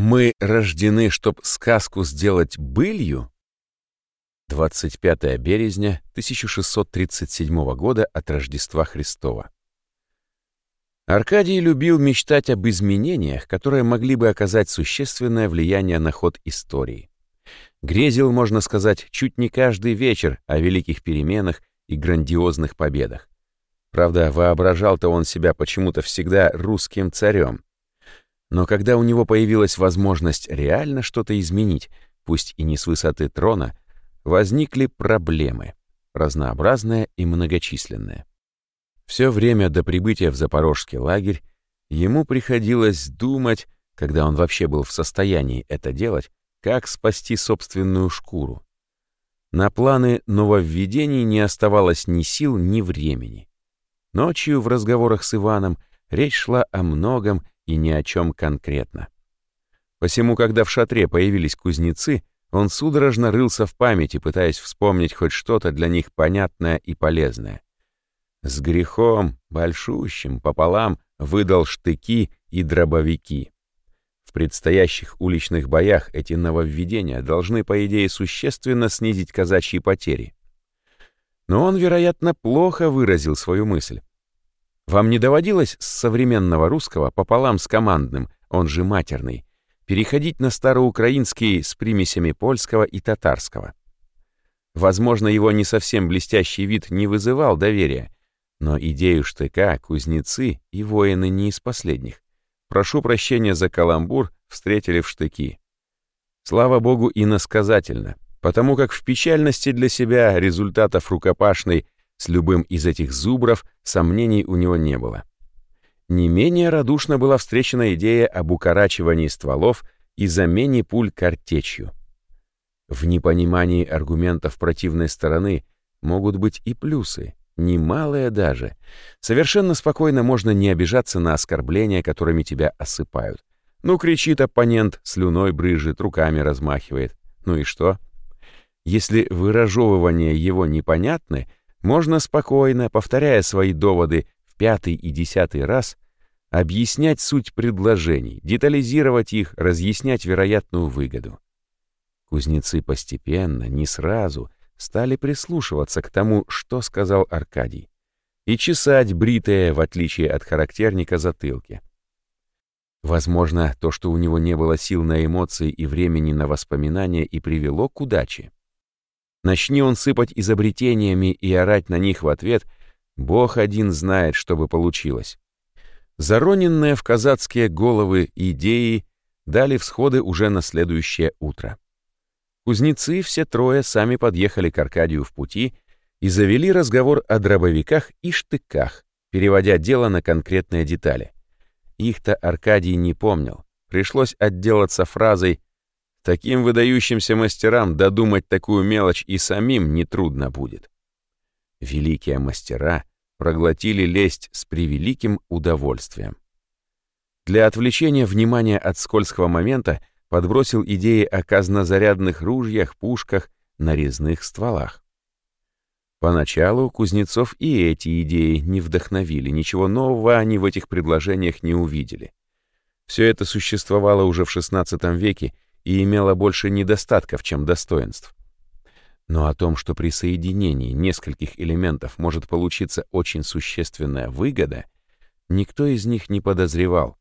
Мы рождены, чтоб сказку сделать былью? 25 березня 1637 года от Рождества Христова. Аркадий любил мечтать об изменениях, которые могли бы оказать существенное влияние на ход истории. Грезил, можно сказать, чуть не каждый вечер о великих переменах и грандиозных победах. Правда, воображал-то он себя почему-то всегда русским царем. Но когда у него появилась возможность реально что-то изменить, пусть и не с высоты трона, возникли проблемы, разнообразные и многочисленные. Все время до прибытия в запорожский лагерь ему приходилось думать, когда он вообще был в состоянии это делать, как спасти собственную шкуру. На планы нововведений не оставалось ни сил, ни времени. Ночью в разговорах с Иваном речь шла о многом и ни о чем конкретно. Посему, когда в шатре появились кузнецы, он судорожно рылся в памяти, пытаясь вспомнить хоть что-то для них понятное и полезное. С грехом, большущим, пополам, выдал штыки и дробовики. В предстоящих уличных боях эти нововведения должны, по идее, существенно снизить казачьи потери. Но он, вероятно, плохо выразил свою мысль. Вам не доводилось с современного русского пополам с командным, он же матерный, переходить на староукраинский с примесями польского и татарского? Возможно, его не совсем блестящий вид не вызывал доверия, но идею штыка кузнецы и воины не из последних. Прошу прощения за каламбур, встретили в штыки. Слава богу, иносказательно, потому как в печальности для себя результатов рукопашной с любым из этих зубров сомнений у него не было. Не менее радушно была встречена идея об укорачивании стволов и замене пуль картечью. В непонимании аргументов противной стороны могут быть и плюсы, немалое даже. Совершенно спокойно можно не обижаться на оскорбления, которыми тебя осыпают. Ну, кричит оппонент, слюной брызжет, руками размахивает. Ну и что? Если выражевывания его непонятны, можно спокойно, повторяя свои доводы в пятый и десятый раз, объяснять суть предложений, детализировать их, разъяснять вероятную выгоду. Кузнецы постепенно, не сразу, стали прислушиваться к тому, что сказал Аркадий, и чесать бритые, в отличие от характерника, затылки. Возможно, то, что у него не было сил на эмоции и времени на воспоминания, и привело к удаче. Начни он сыпать изобретениями и орать на них в ответ, Бог один знает, что бы получилось. Зароненные в казацкие головы идеи дали всходы уже на следующее утро. Кузнецы все трое сами подъехали к Аркадию в пути и завели разговор о дробовиках и штыках, переводя дело на конкретные детали. Их-то Аркадий не помнил. Пришлось отделаться фразой «Таким выдающимся мастерам додумать такую мелочь и самим нетрудно будет». Великие мастера проглотили лесть с превеликим удовольствием. Для отвлечения внимания от скользкого момента подбросил идеи о казнозарядных ружьях, пушках, нарезных стволах. Поначалу Кузнецов и эти идеи не вдохновили, ничего нового они в этих предложениях не увидели. Все это существовало уже в XVI веке и имело больше недостатков, чем достоинств. Но о том, что при соединении нескольких элементов может получиться очень существенная выгода, никто из них не подозревал.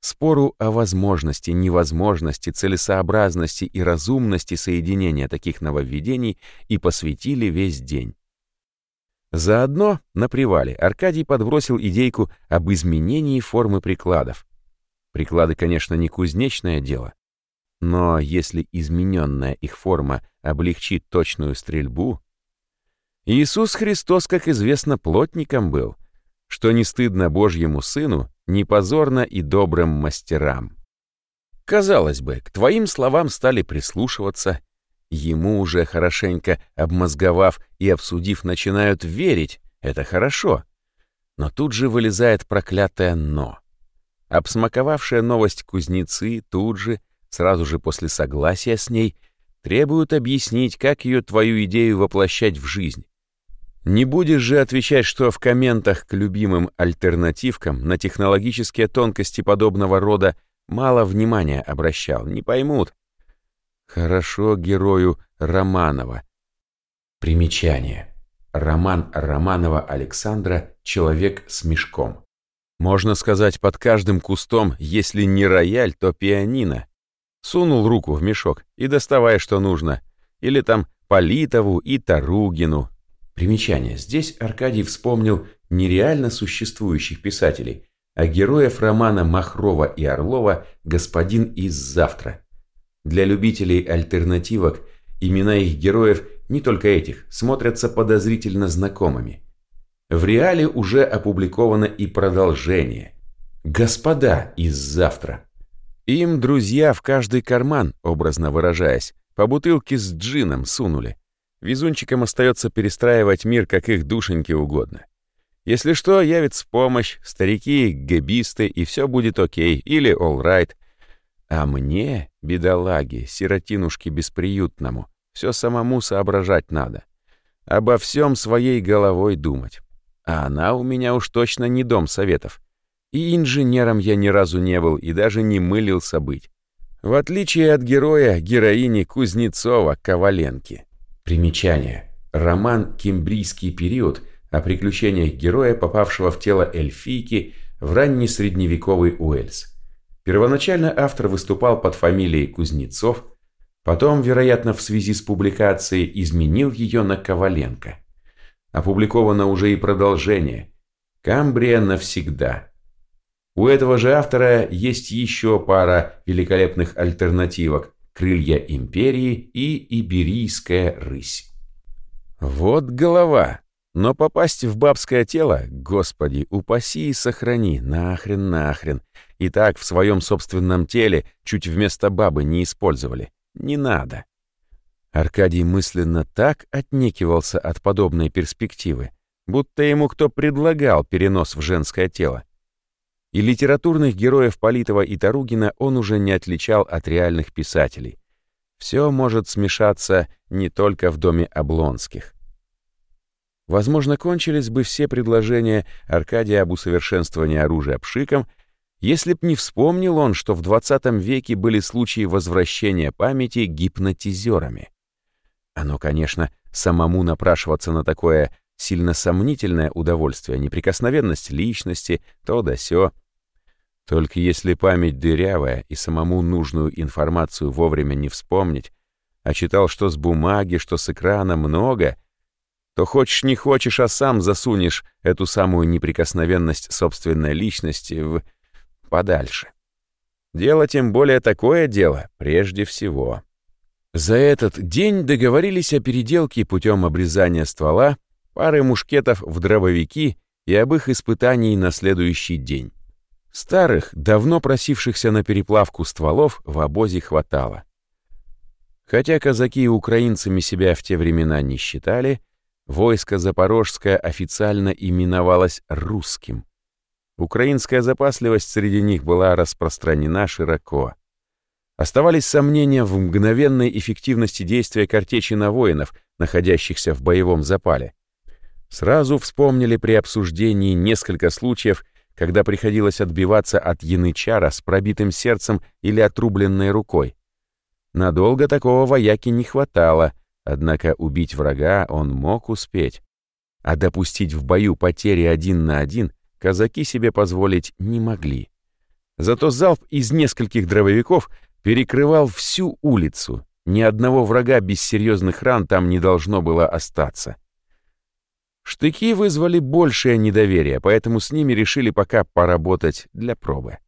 Спору о возможности, невозможности, целесообразности и разумности соединения таких нововведений и посвятили весь день. Заодно на привале Аркадий подбросил идейку об изменении формы прикладов. Приклады, конечно, не кузнечное дело, но если измененная их форма облегчит точную стрельбу... Иисус Христос, как известно, плотником был, что не стыдно Божьему Сыну не позорно и добрым мастерам. Казалось бы, к твоим словам стали прислушиваться, ему уже хорошенько обмозговав и обсудив, начинают верить, это хорошо. Но тут же вылезает проклятое «но». Обсмаковавшая новость кузнецы тут же, сразу же после согласия с ней, требуют объяснить, как ее твою идею воплощать в жизнь. Не будешь же отвечать, что в комментах к любимым альтернативкам на технологические тонкости подобного рода Мало внимания обращал, не поймут. Хорошо герою Романова. Примечание. Роман Романова Александра «Человек с мешком». Можно сказать, под каждым кустом, если не рояль, то пианино. Сунул руку в мешок и доставай, что нужно. Или там Политову и Таругину. Примечание. Здесь Аркадий вспомнил нереально существующих писателей, а героев романа Махрова и Орлова «Господин из завтра». Для любителей альтернативок имена их героев, не только этих, смотрятся подозрительно знакомыми. В реале уже опубликовано и продолжение. «Господа из завтра». Им друзья в каждый карман, образно выражаясь, по бутылке с джином сунули. Везунчикам остается перестраивать мир, как их душеньки угодно. Если что, явится помощь, старики, габисты, и все будет окей, или all right. А мне, бедолаге, сиротинушке бесприютному, все самому соображать надо. Обо всем своей головой думать. А она у меня уж точно не дом советов. И инженером я ни разу не был и даже не мылился быть. В отличие от героя, героини Кузнецова Коваленки. Примечание. Роман «Кембрийский период» о приключениях героя, попавшего в тело эльфийки в ранний средневековый Уэльс. Первоначально автор выступал под фамилией Кузнецов, потом, вероятно, в связи с публикацией изменил ее на Коваленко. Опубликовано уже и продолжение «Камбрия навсегда». У этого же автора есть еще пара великолепных альтернативок «Крылья империи» и «Иберийская рысь». Вот голова. Но попасть в бабское тело, господи, упаси и сохрани, нахрен, нахрен. И так в своем собственном теле чуть вместо бабы не использовали. Не надо. Аркадий мысленно так отнекивался от подобной перспективы, будто ему кто предлагал перенос в женское тело. И литературных героев Политова и Таругина он уже не отличал от реальных писателей. Все может смешаться не только в доме Облонских. Возможно, кончились бы все предложения Аркадия об усовершенствовании оружия пшиком, если б не вспомнил он, что в 20 веке были случаи возвращения памяти гипнотизерами. Оно, конечно, самому напрашиваться на такое сильно сомнительное удовольствие, неприкосновенность личности, то да сё. Только если память дырявая и самому нужную информацию вовремя не вспомнить, а читал что с бумаги, что с экрана много — то хочешь не хочешь, а сам засунешь эту самую неприкосновенность собственной личности в... подальше. Дело тем более такое дело, прежде всего. За этот день договорились о переделке путем обрезания ствола, пары мушкетов в дробовики и об их испытании на следующий день. Старых, давно просившихся на переплавку стволов в обозе хватало. Хотя казаки и украинцами себя в те времена не считали, Войско Запорожское официально именовалось русским. Украинская запасливость среди них была распространена широко. Оставались сомнения в мгновенной эффективности действия картечи на воинов, находящихся в боевом запале. Сразу вспомнили при обсуждении несколько случаев, когда приходилось отбиваться от янычара с пробитым сердцем или отрубленной рукой. Надолго такого вояки не хватало — Однако убить врага он мог успеть. А допустить в бою потери один на один казаки себе позволить не могли. Зато залп из нескольких дробовиков перекрывал всю улицу. Ни одного врага без серьезных ран там не должно было остаться. Штыки вызвали большее недоверие, поэтому с ними решили пока поработать для пробы.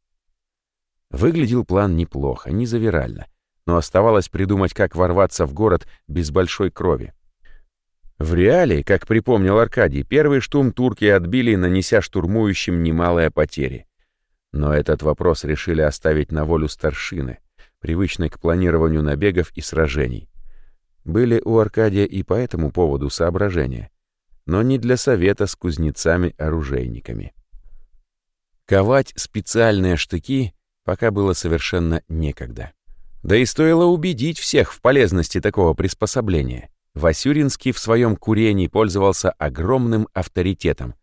Выглядел план неплохо, не завирально — но оставалось придумать, как ворваться в город без большой крови. В реале, как припомнил Аркадий, первый штурм турки отбили, нанеся штурмующим немалые потери. Но этот вопрос решили оставить на волю старшины, привычной к планированию набегов и сражений. Были у Аркадия и по этому поводу соображения, но не для совета с кузнецами-оружейниками. Ковать специальные штыки пока было совершенно некогда. Да и стоило убедить всех в полезности такого приспособления. Васюринский в своем курении пользовался огромным авторитетом.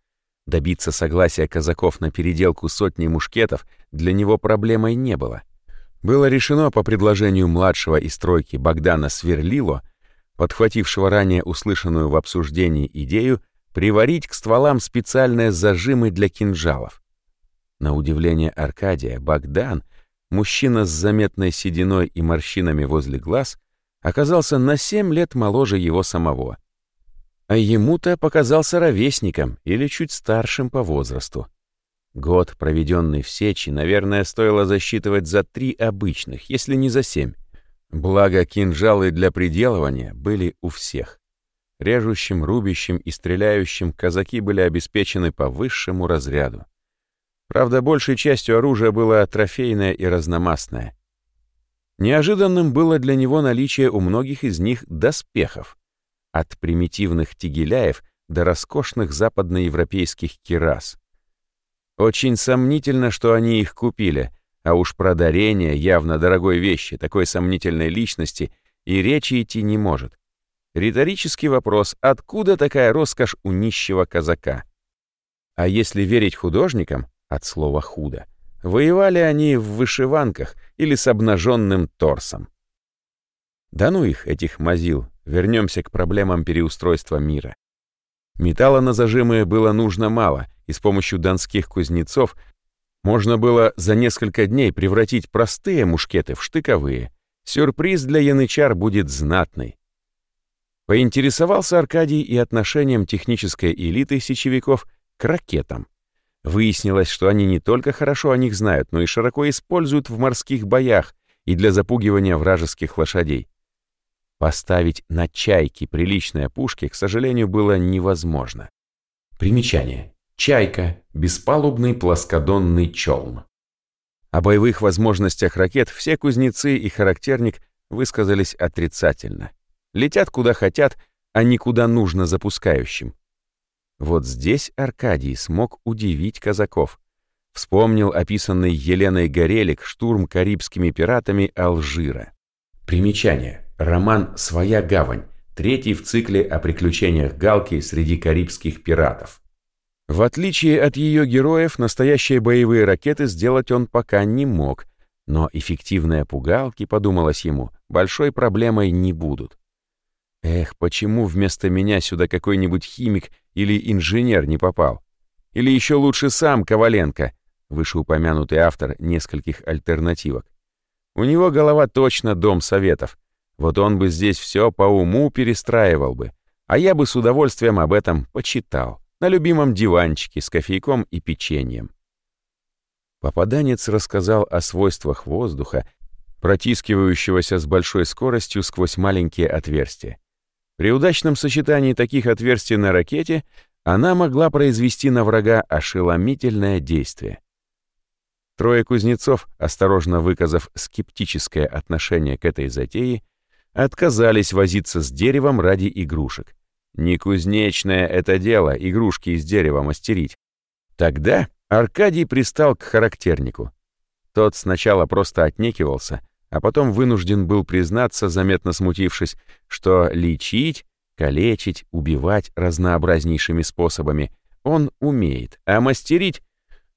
Добиться согласия казаков на переделку сотни мушкетов для него проблемой не было — было решено по предложению младшего из тройки Богдана Сверлило, подхватившего ранее услышанную в обсуждении идею, приварить к стволам специальные зажимы для кинжалов. На удивление Аркадия, Богдан, мужчина с заметной сединой и морщинами возле глаз, оказался на семь лет моложе его самого. А ему-то показался ровесником или чуть старшим по возрасту. Год, проведенный в Сечи, наверное, стоило засчитывать за три обычных, если не за семь. Благо, кинжалы для приделывания были у всех. Режущим, рубящим и стреляющим казаки были обеспечены по высшему разряду. Правда, большей частью оружия было трофейное и разномастное. Неожиданным было для него наличие у многих из них доспехов, от примитивных тигеляев до роскошных западноевропейских кирас — очень сомнительно, что они их купили, а уж про дарение явно дорогой вещи, такой сомнительной личности, и речи идти не может. Риторический вопрос, откуда такая роскошь у нищего казака? А если верить художникам, от слова «худо», воевали они в вышиванках или с обнаженным торсом. Да ну их, этих мазил, вернемся к проблемам переустройства мира. Металла на зажимы было нужно мало, и с помощью донских кузнецов можно было за несколько дней превратить простые мушкеты в штыковые. Сюрприз для янычар будет знатный. Поинтересовался Аркадий и отношением технической элиты сечевиков к ракетам. Выяснилось, что они не только хорошо о них знают, но и широко используют в морских боях и для запугивания вражеских лошадей. Поставить на чайки приличные пушки, к сожалению, было невозможно. Примечание. Чайка – беспалубный плоскодонный челн. О боевых возможностях ракет все кузнецы и характерник высказались отрицательно. Летят куда хотят, а не куда нужно запускающим. Вот здесь Аркадий смог удивить казаков. Вспомнил описанный Еленой Горелик штурм карибскими пиратами Алжира. Примечание. Роман «Своя гавань», третий в цикле о приключениях Галки среди карибских пиратов. В отличие от ее героев, настоящие боевые ракеты сделать он пока не мог, но эффективные пугалки, подумалось ему, большой проблемой не будут. Эх, почему вместо меня сюда какой-нибудь химик или инженер не попал? Или еще лучше сам Коваленко, вышеупомянутый автор нескольких альтернативок. У него голова точно дом советов, вот он бы здесь все по уму перестраивал бы, а я бы с удовольствием об этом почитал, на любимом диванчике с кофейком и печеньем. Попаданец рассказал о свойствах воздуха, протискивающегося с большой скоростью сквозь маленькие отверстия. При удачном сочетании таких отверстий на ракете она могла произвести на врага ошеломительное действие. Трое кузнецов, осторожно выказав скептическое отношение к этой затее, отказались возиться с деревом ради игрушек. Не кузнечное это дело игрушки из дерева мастерить. Тогда Аркадий пристал к характернику. Тот сначала просто отнекивался, а потом вынужден был признаться, заметно смутившись, что лечить, калечить, убивать разнообразнейшими способами он умеет, а мастерить,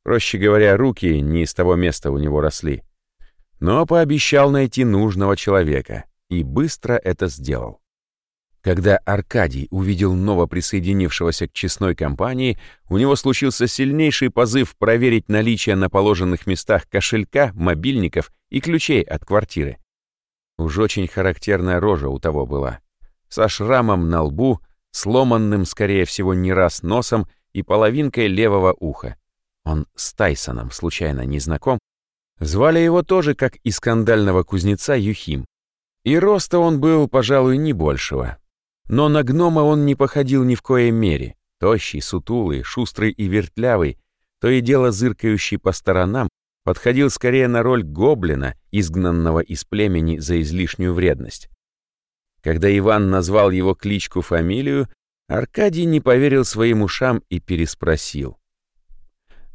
проще говоря, руки не из того места у него росли. Но пообещал найти нужного человека, и быстро это сделал. Когда Аркадий увидел новоприсоединившегося к честной компании, у него случился сильнейший позыв проверить наличие на положенных местах кошелька, мобильников и ключей от квартиры. Уж очень характерная рожа у того была. Со шрамом на лбу, сломанным, скорее всего, не раз носом и половинкой левого уха. Он с Тайсоном случайно не знаком. Звали его тоже, как и скандального кузнеца, Юхим. И роста он был, пожалуй, не большего. Но на гнома он не походил ни в коей мере. Тощий, сутулый, шустрый и вертлявый, то и дело зыркающий по сторонам, подходил скорее на роль гоблина, изгнанного из племени за излишнюю вредность. Когда Иван назвал его кличку-фамилию, Аркадий не поверил своим ушам и переспросил.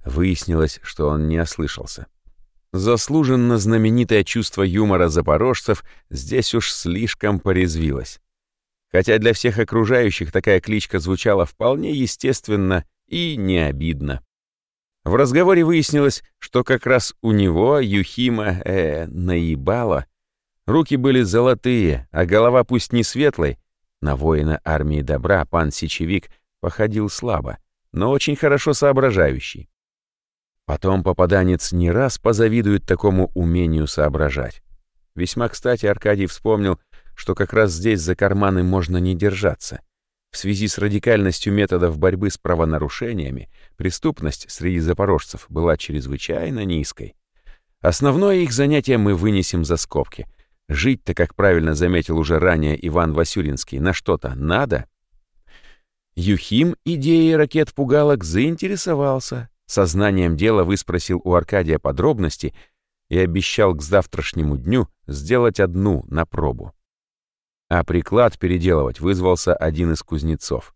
Выяснилось, что он не ослышался. Заслуженно знаменитое чувство юмора запорожцев здесь уж слишком порезвилось. Хотя для всех окружающих такая кличка звучала вполне естественно и не обидно. В разговоре выяснилось, что как раз у него, Юхима, э, наебало. Руки были золотые, а голова пусть не светлой. На воина армии добра пан Сечевик походил слабо, но очень хорошо соображающий. Потом попаданец не раз позавидует такому умению соображать. Весьма кстати Аркадий вспомнил, что как раз здесь за карманы можно не держаться. В связи с радикальностью методов борьбы с правонарушениями преступность среди запорожцев была чрезвычайно низкой. Основное их занятие мы вынесем за скобки. Жить-то, как правильно заметил уже ранее Иван Васюринский, на что-то надо. Юхим идеей ракет-пугалок заинтересовался, сознанием дела выспросил у Аркадия подробности и обещал к завтрашнему дню сделать одну на пробу а приклад переделывать вызвался один из кузнецов.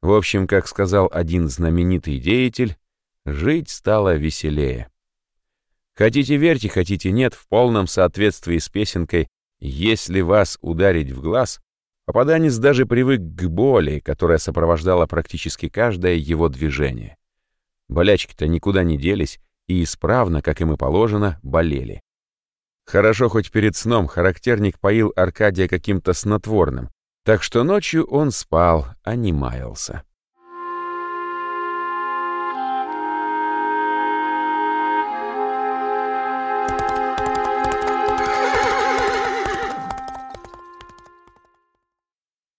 В общем, как сказал один знаменитый деятель, жить стало веселее. Хотите верьте, хотите нет, в полном соответствии с песенкой «Если вас ударить в глаз», попаданец даже привык к боли, которая сопровождала практически каждое его движение. Болячки-то никуда не делись и исправно, как им и положено, болели. Хорошо, хоть перед сном характерник поил Аркадия каким-то снотворным, так что ночью он спал, а не маялся.